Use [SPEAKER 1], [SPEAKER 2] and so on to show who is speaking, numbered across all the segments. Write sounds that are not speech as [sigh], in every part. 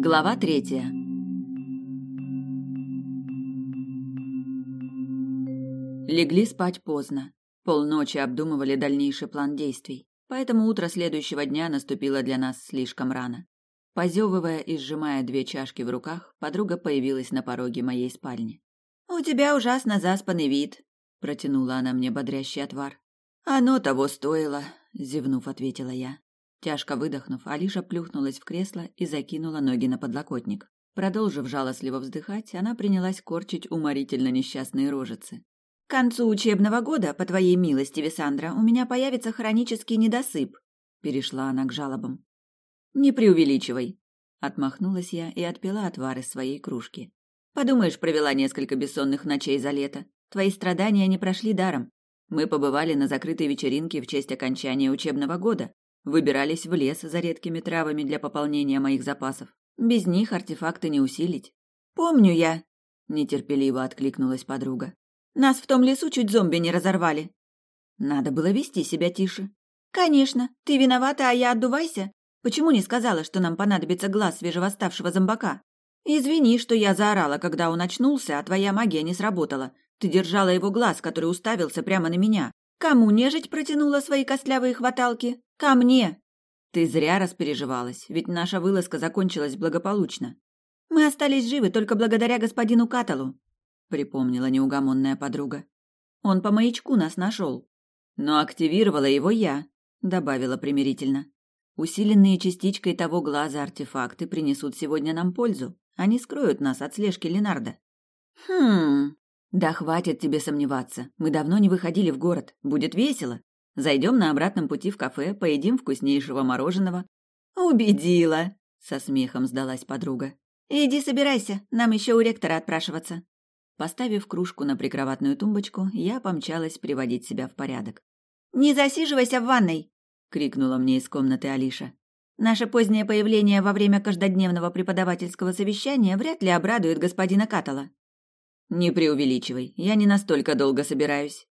[SPEAKER 1] Глава третья. Легли спать поздно. Полночи обдумывали дальнейший план действий, поэтому утро следующего дня наступило для нас слишком рано. Позевывая и сжимая две чашки в руках, подруга появилась на пороге моей спальни. «У тебя ужасно заспанный вид», — протянула она мне бодрящий отвар. «Оно того стоило», — зевнув, ответила я. Тяжко выдохнув, Алиша плюхнулась в кресло и закинула ноги на подлокотник. Продолжив жалостливо вздыхать, она принялась корчить уморительно несчастные рожицы. «К концу учебного года, по твоей милости, Висандра, у меня появится хронический недосып», — перешла она к жалобам. «Не преувеличивай», — отмахнулась я и отпила отвар из своей кружки. «Подумаешь, провела несколько бессонных ночей за лето. Твои страдания не прошли даром. Мы побывали на закрытой вечеринке в честь окончания учебного года, Выбирались в лес за редкими травами для пополнения моих запасов. Без них артефакты не усилить. «Помню я», — нетерпеливо откликнулась подруга. «Нас в том лесу чуть зомби не разорвали». Надо было вести себя тише. «Конечно, ты виновата, а я отдувайся. Почему не сказала, что нам понадобится глаз свежевоставшего зомбака? Извини, что я заорала, когда он очнулся, а твоя магия не сработала. Ты держала его глаз, который уставился прямо на меня. Кому нежить протянула свои костлявые хваталки? Ко мне. Ты зря распереживалась, ведь наша вылазка закончилась благополучно. Мы остались живы только благодаря господину Каталу, припомнила неугомонная подруга. Он по маячку нас нашел. Но активировала его я, добавила примирительно. Усиленные частичкой того глаза артефакты принесут сегодня нам пользу. Они скроют нас от слежки Ленарда. Хм, да хватит тебе сомневаться. Мы давно не выходили в город. Будет весело. Зайдем на обратном пути в кафе, поедим вкуснейшего мороженого. Убедила, со смехом сдалась подруга. Иди собирайся, нам еще у ректора отпрашиваться. Поставив кружку на прикроватную тумбочку, я помчалась приводить себя в порядок. «Не засиживайся в ванной!» — крикнула мне из комнаты Алиша. «Наше позднее появление во время каждодневного преподавательского совещания вряд ли обрадует господина Катала». «Не преувеличивай, я не настолько долго собираюсь».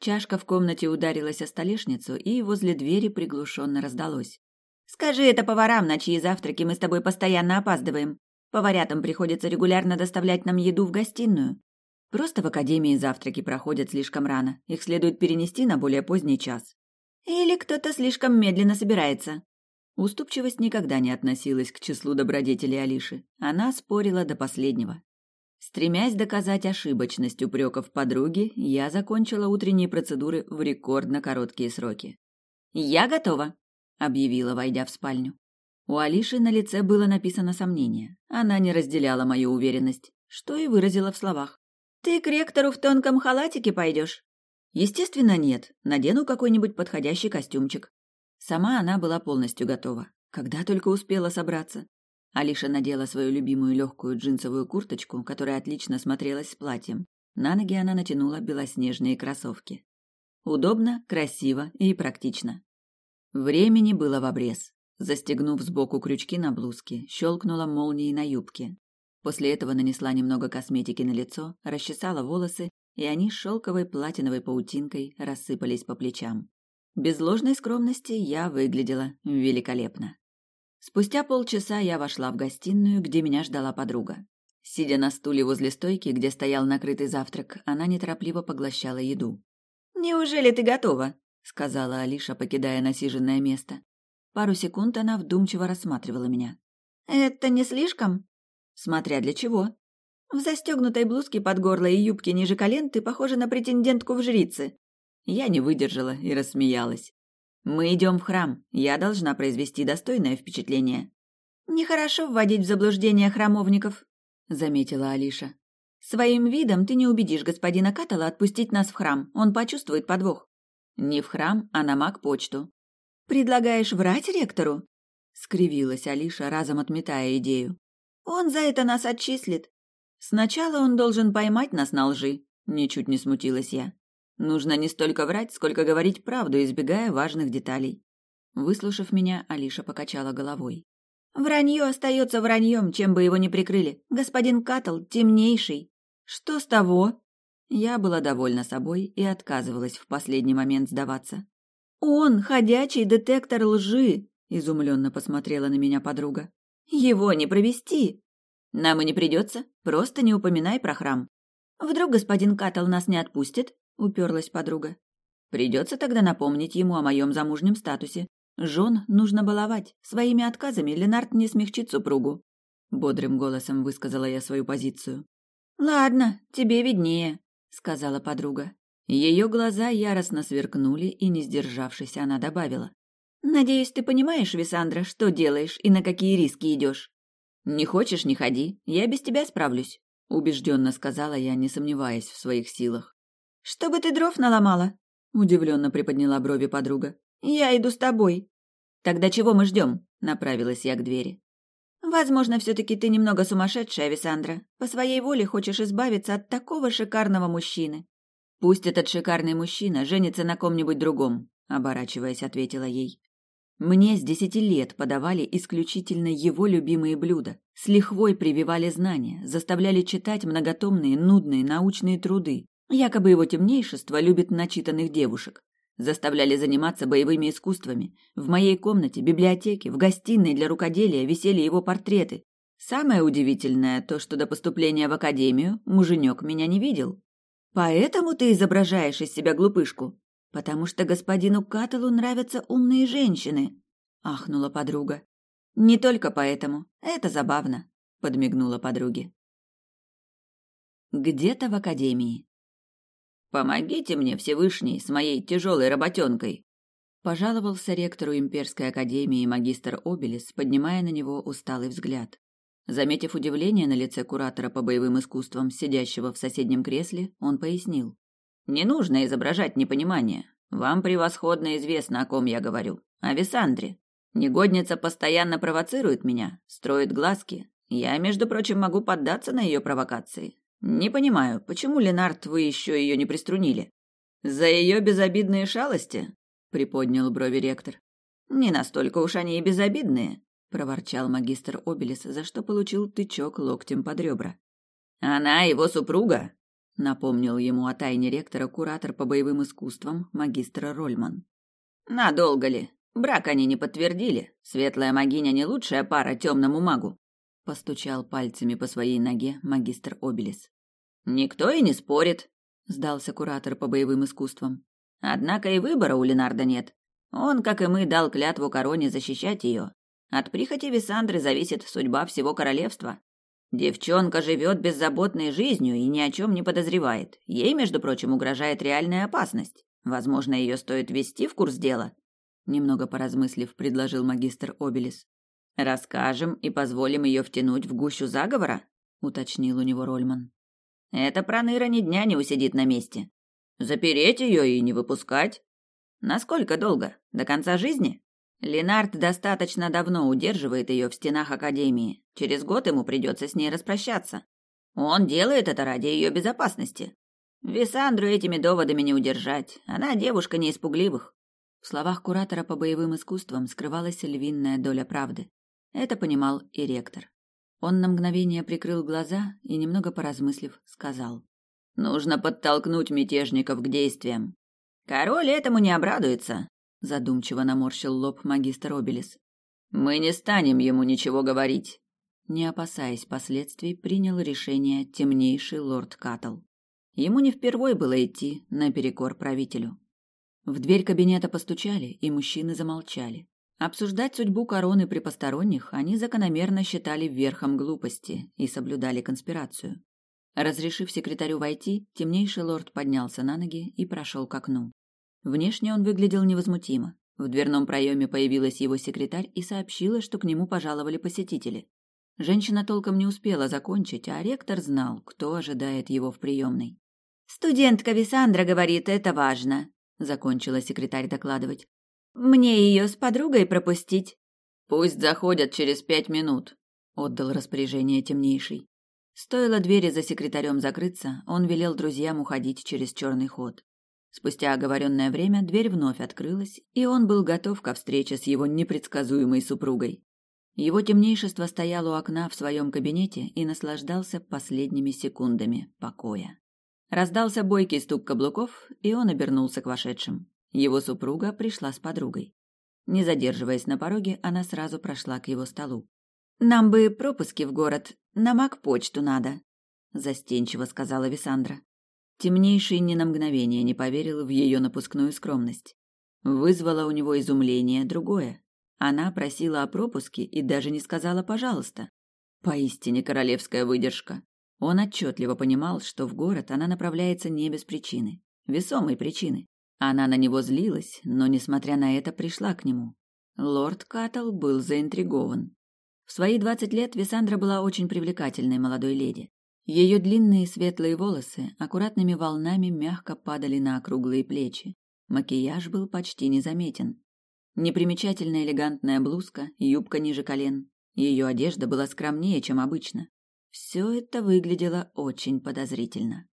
[SPEAKER 1] Чашка в комнате ударилась о столешницу, и возле двери приглушенно раздалось. «Скажи это поварам, на чьи завтраки мы с тобой постоянно опаздываем. Поварятам приходится регулярно доставлять нам еду в гостиную. Просто в академии завтраки проходят слишком рано, их следует перенести на более поздний час. Или кто-то слишком медленно собирается». Уступчивость никогда не относилась к числу добродетелей Алиши. Она спорила до последнего. Стремясь доказать ошибочность упреков подруги, я закончила утренние процедуры в рекордно короткие сроки. «Я готова», — объявила, войдя в спальню. У Алиши на лице было написано сомнение. Она не разделяла мою уверенность, что и выразила в словах. «Ты к ректору в тонком халатике пойдешь?» Естественно, нет. Надену какой-нибудь подходящий костюмчик. Сама она была полностью готова. Когда только успела собраться. Алиша надела свою любимую легкую джинсовую курточку, которая отлично смотрелась с платьем. На ноги она натянула белоснежные кроссовки. Удобно, красиво и практично. Времени было в обрез. Застегнув сбоку крючки на блузке, щелкнула молнией на юбке. После этого нанесла немного косметики на лицо, расчесала волосы, и они шелковой платиновой паутинкой рассыпались по плечам. Без ложной скромности я выглядела великолепно. Спустя полчаса я вошла в гостиную, где меня ждала подруга. Сидя на стуле возле стойки, где стоял накрытый завтрак, она неторопливо поглощала еду. «Неужели ты готова?» — сказала Алиша, покидая насиженное место. Пару секунд она вдумчиво рассматривала меня. «Это не слишком?» «Смотря для чего». «В застегнутой блузке под горло и юбке ниже колен ты похожа на претендентку в жрицы». Я не выдержала и рассмеялась. Мы идем в храм. Я должна произвести достойное впечатление. Нехорошо вводить в заблуждение храмовников, заметила Алиша. Своим видом ты не убедишь господина Катала отпустить нас в храм. Он почувствует подвох. Не в храм, а на маг-почту. Предлагаешь врать ректору? скривилась Алиша, разом отметая идею. Он за это нас отчислит. Сначала он должен поймать нас на лжи, ничуть не смутилась я. Нужно не столько врать, сколько говорить правду, избегая важных деталей. Выслушав меня, Алиша покачала головой. Вранье остается враньем, чем бы его ни прикрыли. Господин Катл темнейший. Что с того? Я была довольна собой и отказывалась в последний момент сдаваться. Он ходячий детектор лжи, изумленно посмотрела на меня подруга. Его не провести. Нам и не придется, просто не упоминай про храм. Вдруг господин Катал нас не отпустит? Уперлась подруга. Придется тогда напомнить ему о моем замужнем статусе. Жен нужно баловать. Своими отказами Ленард не смягчит супругу. Бодрым голосом высказала я свою позицию. Ладно, тебе виднее, сказала подруга. Ее глаза яростно сверкнули, и, не сдержавшись, она добавила. «Надеюсь, ты понимаешь, Висандра, что делаешь и на какие риски идешь. Не хочешь – не ходи, я без тебя справлюсь», – убежденно сказала я, не сомневаясь в своих силах. «Чтобы ты дров наломала?» – удивленно приподняла брови подруга. «Я иду с тобой». «Тогда чего мы ждем?» – направилась я к двери. «Возможно, все-таки ты немного сумасшедшая, Висандра. По своей воле хочешь избавиться от такого шикарного мужчины. Пусть этот шикарный мужчина женится на ком-нибудь другом, оборачиваясь, ответила ей. Мне с десяти лет подавали исключительно его любимые блюда, с лихвой прививали знания, заставляли читать многотомные, нудные научные труды. Якобы его темнейшество любит начитанных девушек. Заставляли заниматься боевыми искусствами. В моей комнате, библиотеке, в гостиной для рукоделия висели его портреты. Самое удивительное то, что до поступления в академию муженек меня не видел. Поэтому ты изображаешь из себя глупышку? Потому что господину Каталу нравятся умные женщины, ахнула подруга. Не только поэтому. Это забавно, подмигнула подруге. Где-то в академии. Помогите мне, Всевышний, с моей тяжелой работенкой, пожаловался ректору имперской академии магистр Обелис, поднимая на него усталый взгляд. Заметив удивление на лице куратора по боевым искусствам, сидящего в соседнем кресле, он пояснил. «Не нужно изображать непонимание. Вам превосходно известно, о ком я говорю. О Висандре. Негодница постоянно провоцирует меня, строит глазки. Я, между прочим, могу поддаться на ее провокации. Не понимаю, почему, Ленард, вы еще ее не приструнили? За ее безобидные шалости?» — приподнял брови ректор. «Не настолько уж они и безобидные проворчал магистр Обелис, за что получил тычок локтем под ребра. Она его супруга, напомнил ему о тайне ректора куратор по боевым искусствам магистр Рольман. Надолго ли? Брак они не подтвердили. Светлая магиня не лучшая пара темному магу, постучал пальцами по своей ноге магистр Обелис. Никто и не спорит, сдался куратор по боевым искусствам. Однако и выбора у Ленарда нет. Он, как и мы, дал клятву короне защищать ее, от прихоти Висандры зависит судьба всего королевства. Девчонка живет беззаботной жизнью и ни о чем не подозревает. Ей, между прочим, угрожает реальная опасность. Возможно, ее стоит ввести в курс дела. Немного поразмыслив, предложил магистр Обелис. Расскажем и позволим ее втянуть в гущу заговора, уточнил у него Рольман. Эта проныра ни дня не усидит на месте. Запереть ее и не выпускать. Насколько долго? До конца жизни? Ленард достаточно давно удерживает ее в стенах Академии. Через год ему придется с ней распрощаться. Он делает это ради ее безопасности. Висандру этими доводами не удержать. Она девушка не испугливых. В словах куратора по боевым искусствам скрывалась львиная доля правды. Это понимал и ректор. Он на мгновение прикрыл глаза и, немного поразмыслив, сказал. «Нужно подтолкнуть мятежников к действиям. Король этому не обрадуется, задумчиво наморщил лоб магистр Обелис. Мы не станем ему ничего говорить. Не опасаясь последствий, принял решение темнейший лорд Катл. Ему не впервой было идти наперекор правителю. В дверь кабинета постучали, и мужчины замолчали. Обсуждать судьбу короны при посторонних они закономерно считали верхом глупости и соблюдали конспирацию. Разрешив секретарю войти, темнейший лорд поднялся на ноги и прошел к окну. Внешне он выглядел невозмутимо. В дверном проеме появилась его секретарь и сообщила, что к нему пожаловали посетители. Женщина толком не успела закончить, а ректор знал, кто ожидает его в приемной. «Студентка Висандра говорит, это важно», — закончила секретарь докладывать. «Мне ее с подругой пропустить?» «Пусть заходят через пять минут», — отдал распоряжение темнейший. Стоило двери за секретарем закрыться, он велел друзьям уходить через черный ход. Спустя оговоренное время дверь вновь открылась, и он был готов ко встрече с его непредсказуемой супругой. Его темнейшество стоял у окна в своем кабинете и наслаждался последними секундами покоя. Раздался бойкий стук каблуков, и он обернулся к вошедшим. Его супруга пришла с подругой. Не задерживаясь на пороге, она сразу прошла к его столу. Нам бы пропуски в город, на маг-почту надо, застенчиво сказала Висандра. Темнейший ни на мгновение не поверил в ее напускную скромность. Вызвало у него изумление другое. Она просила о пропуске и даже не сказала «пожалуйста». Поистине королевская выдержка. Он отчетливо понимал, что в город она направляется не без причины. Весомой причины. Она на него злилась, но, несмотря на это, пришла к нему. Лорд Каттл был заинтригован. В свои двадцать лет Висандра была очень привлекательной молодой леди. Ее длинные светлые волосы аккуратными волнами мягко падали на округлые плечи. Макияж был почти незаметен. Непримечательная элегантная блузка, юбка ниже колен. Ее одежда была скромнее, чем обычно. Все это выглядело очень подозрительно.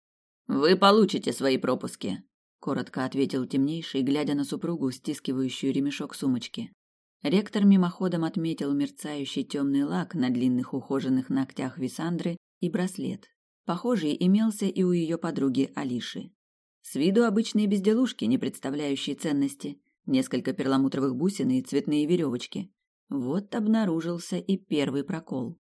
[SPEAKER 1] «Вы получите свои пропуски», — коротко ответил темнейший, глядя на супругу, стискивающую ремешок сумочки. Ректор мимоходом отметил мерцающий темный лак на длинных ухоженных ногтях Висандры и браслет. Похожий имелся и у ее подруги Алиши. С виду обычные безделушки, не представляющие ценности, несколько перламутровых бусин и цветные веревочки. Вот обнаружился и первый прокол.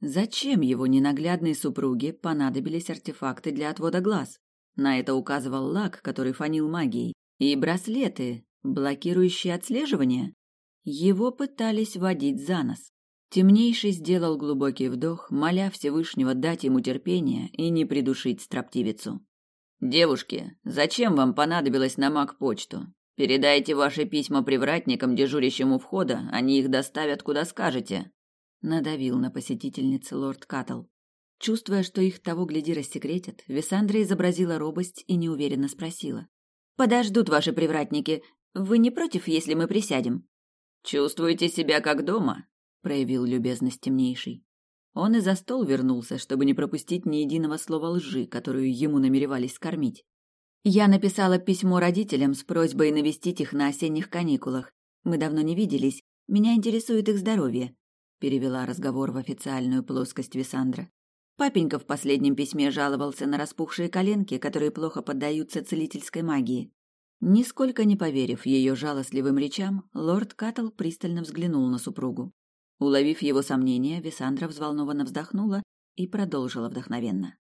[SPEAKER 1] Зачем его ненаглядной супруге понадобились артефакты для отвода глаз? На это указывал лак, который фанил магией, и браслеты, блокирующие отслеживание. Его пытались водить за нос. Темнейший сделал глубокий вдох, моля Всевышнего дать ему терпение и не придушить строптивицу. «Девушки, зачем вам понадобилось на маг-почту? Передайте ваши письма привратникам, дежурящим у входа, они их доставят куда скажете», — надавил на посетительницы лорд Каттл. Чувствуя, что их того гляди рассекретят, Висандра изобразила робость и неуверенно спросила. «Подождут ваши привратники. Вы не против, если мы присядем?» «Чувствуете себя как дома?» проявил любезность темнейший. Он и за стол вернулся, чтобы не пропустить ни единого слова лжи, которую ему намеревались скормить. Я написала письмо родителям с просьбой навестить их на осенних каникулах. Мы давно не виделись. Меня интересует их здоровье, перевела разговор в официальную плоскость Висандра. Папенька в последнем письме жаловался на распухшие коленки, которые плохо поддаются целительской магии. Нисколько не поверив ее жалостливым речам, лорд Каттл пристально взглянул на супругу. Уловив его сомнения, Висандра взволнованно вздохнула и продолжила вдохновенно.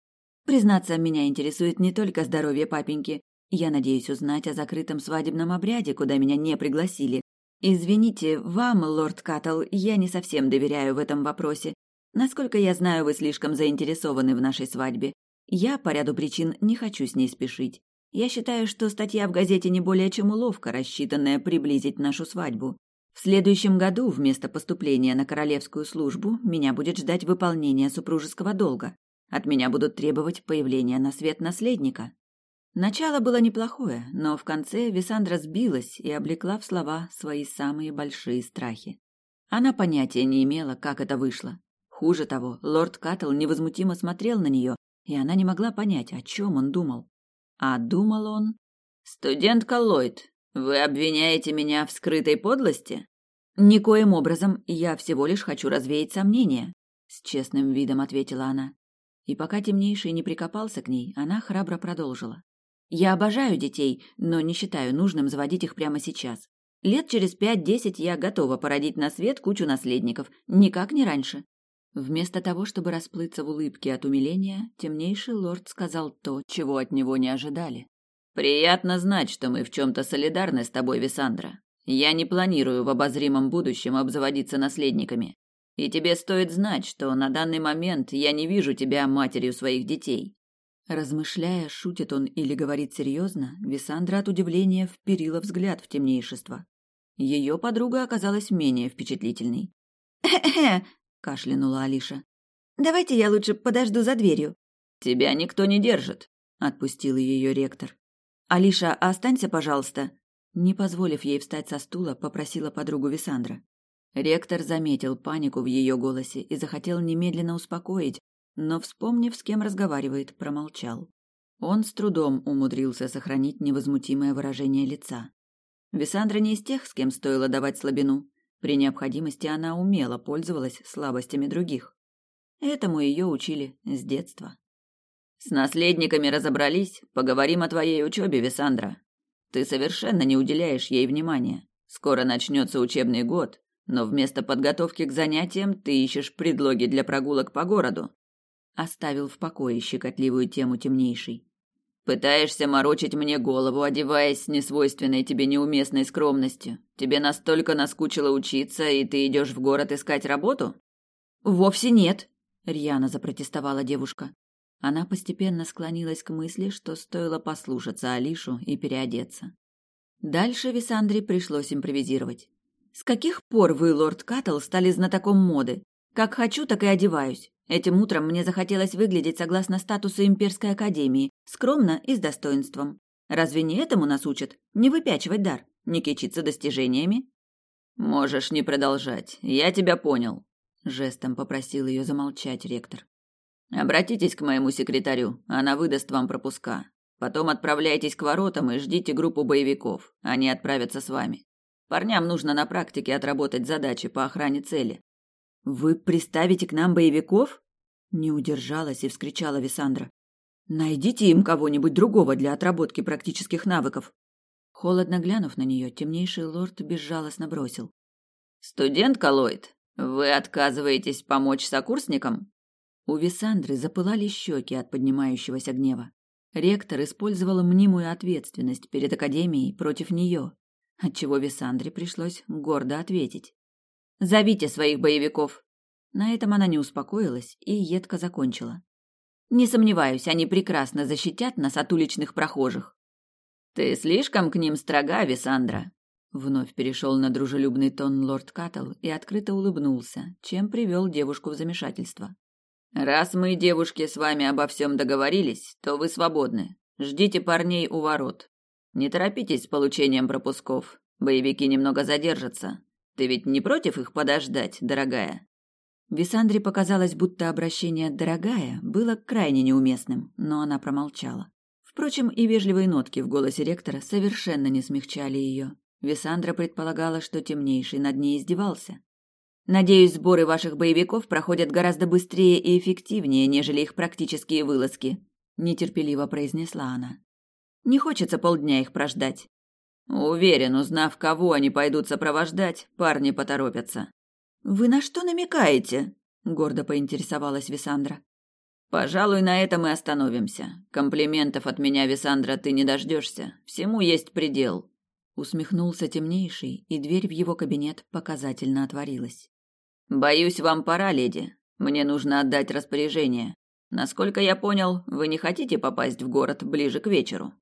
[SPEAKER 1] «Признаться, меня интересует не только здоровье папеньки. Я надеюсь узнать о закрытом свадебном обряде, куда меня не пригласили. Извините, вам, лорд Каттл, я не совсем доверяю в этом вопросе. Насколько я знаю, вы слишком заинтересованы в нашей свадьбе. Я, по ряду причин, не хочу с ней спешить. Я считаю, что статья в газете не более чем уловка, рассчитанная приблизить нашу свадьбу. В следующем году вместо поступления на королевскую службу меня будет ждать выполнение супружеского долга. От меня будут требовать появления на свет наследника. Начало было неплохое, но в конце Висандра сбилась и облекла в слова свои самые большие страхи. Она понятия не имела, как это вышло. Хуже того, лорд Каттл невозмутимо смотрел на нее, и она не могла понять, о чем он думал. А думал он... «Студентка Ллойд, вы обвиняете меня в скрытой подлости? Никоим образом, я всего лишь хочу развеять сомнения, с честным видом ответила она. И пока темнейший не прикопался к ней, она храбро продолжила. Я обожаю детей, но не считаю нужным заводить их прямо сейчас. Лет через пять-десять я готова породить на свет кучу наследников, никак не раньше. Вместо того, чтобы расплыться в улыбке от умиления, темнейший лорд сказал то, чего от него не ожидали. Приятно знать, что мы в чем-то солидарны с тобой, Висандра. Я не планирую в обозримом будущем обзаводиться наследниками. И тебе стоит знать, что на данный момент я не вижу тебя матерью своих детей. Размышляя, шутит он или говорит серьезно, Висандра от удивления вперила взгляд в темнейшество. Ее подруга оказалась менее впечатлительной. «Хе-хе!» [clears throat] [clears throat] – кашлянула Алиша. «Давайте я лучше подожду за дверью». «Тебя никто не держит», – отпустил ее ректор. «Алиша, останься, пожалуйста», не позволив ей встать со стула, попросила подругу Висандра. Ректор заметил панику в ее голосе и захотел немедленно успокоить, но, вспомнив, с кем разговаривает, промолчал. Он с трудом умудрился сохранить невозмутимое выражение лица. Висандра не из тех, с кем стоило давать слабину. При необходимости она умело пользовалась слабостями других. Этому ее учили с детства. С наследниками разобрались, поговорим о твоей учебе, Висандра. Ты совершенно не уделяешь ей внимания. Скоро начнется учебный год. но вместо подготовки к занятиям ты ищешь предлоги для прогулок по городу. Оставил в покое щекотливую тему темнейший. Пытаешься морочить мне голову, одеваясь с несвойственной тебе неуместной скромностью. Тебе настолько наскучило учиться, и ты идешь в город искать работу? Вовсе нет, рьяно запротестовала девушка. Она постепенно склонилась к мысли, что стоило послушаться Алишу и переодеться. Дальше Висандре пришлось импровизировать. С каких пор вы, лорд Каттл, стали знатоком моды? Как хочу, так и одеваюсь. Этим утром мне захотелось выглядеть согласно статусу имперской академии, скромно и с достоинством. Разве не этому нас учат? Не выпячивать дар, не кичиться достижениями? Можешь не продолжать. Я тебя понял, жестом попросил ее замолчать ректор. Обратитесь к моему секретарю, она выдаст вам пропуска. Потом отправляйтесь к воротам и ждите группу боевиков. Они отправятся с вами. Парням нужно на практике отработать задачи по охране цели. Вы приставите к нам боевиков? Не удержалась и вскричала Висандра. Найдите им кого-нибудь другого для отработки практических навыков. Холодно глянув на нее, темнейший лорд безжалостно бросил: "Студент Коллойд, вы отказываетесь помочь сокурсникам?" У Висандры запылали щеки от поднимающегося гнева. Ректор использовал мнимую ответственность перед академией против нее, отчего Висандре пришлось гордо ответить: "Зовите своих боевиков". На этом она не успокоилась и едко закончила: "Не сомневаюсь, они прекрасно защитят нас от уличных прохожих". "Ты слишком к ним строга, Висандра", Вновь перешел на дружелюбный тон лорд Каттл и открыто улыбнулся, чем привел девушку в замешательство. Раз мы, девушки, с вами обо всем договорились, то вы свободны. Ждите парней у ворот. Не торопитесь с получением пропусков. Боевики немного задержатся. Ты ведь не против их подождать, дорогая? Висандре показалось, будто обращение «дорогая» было крайне неуместным, но она промолчала. Впрочем, и вежливые нотки в голосе ректора совершенно не смягчали ее. Висандра предполагала, что темнейший над ней издевался. Надеюсь, сборы ваших боевиков проходят гораздо быстрее и эффективнее, нежели их практические вылазки, нетерпеливо произнесла она. Не хочется полдня их прождать. Уверен, узнав, кого они пойдут сопровождать, парни поторопятся. Вы на что намекаете? гордо поинтересовалась Висандра. Пожалуй, на этом и остановимся. Комплиментов от меня, Висандра, ты не дождешься. Всему есть предел. Усмехнулся темнейший, и дверь в его кабинет показательно отворилась. Боюсь, вам пора, леди. Мне нужно отдать распоряжение. Насколько я понял, вы не хотите попасть в город ближе к вечеру.